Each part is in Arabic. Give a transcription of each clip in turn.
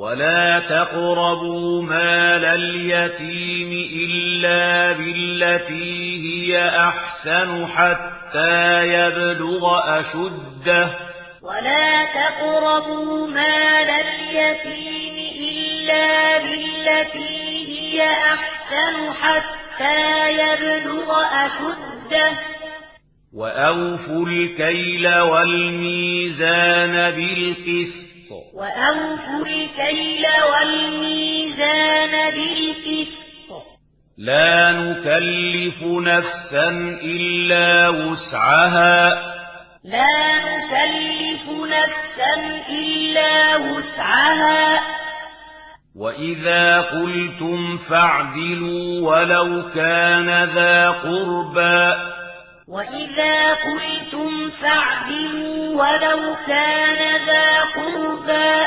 ولا تقربوا مال اليتيم إلا بالتي هي أحسن حتى يبلغ أشده ولا تقربوا مال اليتيم إلا بالتي هي أحسن حتى يبلغ أشده وأوفوا الكيل والميزان بالقسط وأوفوا الكيل والميزان لا نكلف نفسا إلا وسعها لا نكلف نفسا إلا وسعها. وَإِذَا قُلْتُمْ فَاعْدِلُوا وَلَوْ كَانَ ذَا قُرْبَى. وَإِذَا قُلْتُمْ فَاعْدِلُوا وَلَوْ كَانَ ذَا قُرْبَى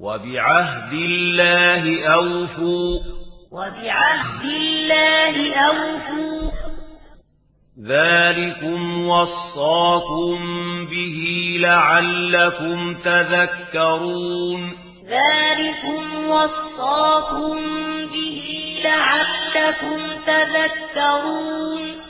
وَبِعَهْدِ اللَّهِ أَوْفُوا وَبِعَهْدِ اللَّهِ أَوْفُوا ذَلِكُمْ وَصَّاكُمْ بِهِ لَعَلَّكُمْ تَذَكَّرُونَ ذَلِكُمْ وَصَّاكُمْ بِهِ لَعَلَّكُمْ تَذَكَّرُونَ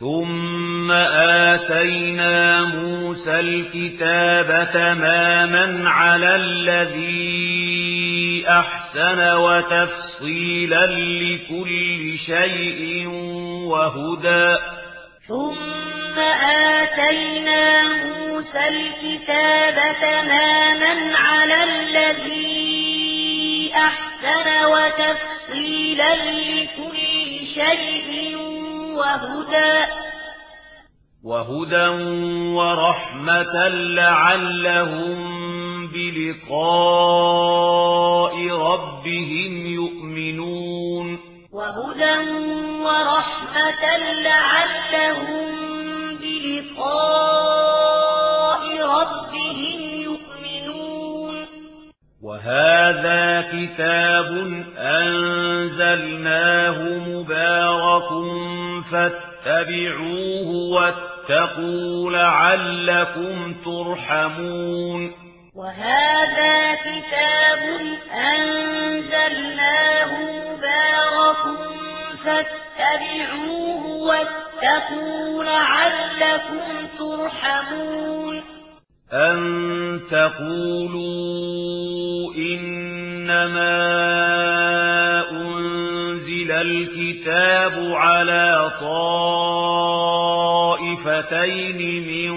ثم آتينا موسى الكتاب تماما على الذي أحسن وتفصيلا لكل شيء وهدى ثم آتينا موسى الكتاب تماما على الذي أحسن وتفصيلا وهدى وهدى ورحمة لعلهم بلقاء ربهم يؤمنون وهدى ورحمة لعلهم بلقاء ربهم يؤمنون وهذا كتاب أنزلناه مبارك فاتبعوه واتقوا لعلكم ترحمون. وهذا كتاب أنزلناه مبارك فاتبعوه واتقوا لعلكم ترحمون. أن تقولوا إنما أنزل الكتاب على طائفتين من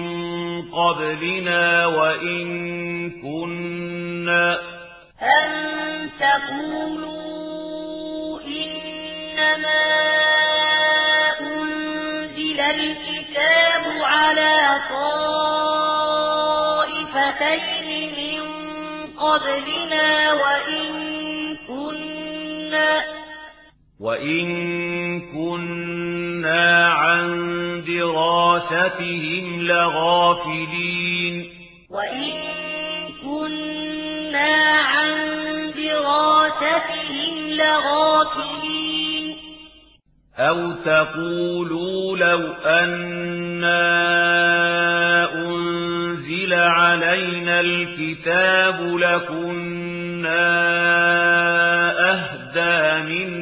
قبلنا وإن كنا أن تقولوا إنما أنزل الكتاب على طائفتين من قبلنا وإن وَإِن كُنَّا عَن دِرَاسَتِهِمْ لَغَافِلِينَ وَإِن كُنَّا عَن دِرَاسَتِهِمْ لَغَافِلِينَ أَوْ تَقُولُوا لَوْ أَنَّا أُنْزِلَ عَلَيْنَا الْكِتَابُ لَكُنَّا أَهْدَى مِنْ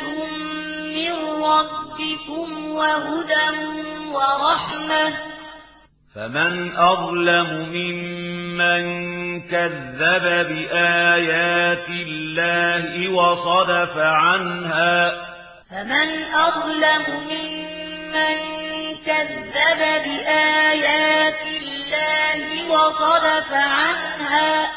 رحمة من ربكم وهدى ورحمة. فمن أظلم ممن كذب بآيات الله وصدف عنها. فمن أظلم ممن كذب بآيات الله وصدف عنها.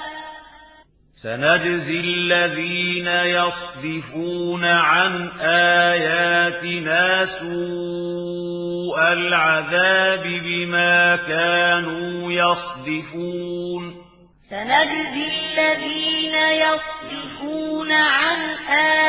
سنجزي الذين يصدفون عن آياتنا سوء العذاب بما كانوا يصدفون. سنجزي الذين يصدفون عن آياتنا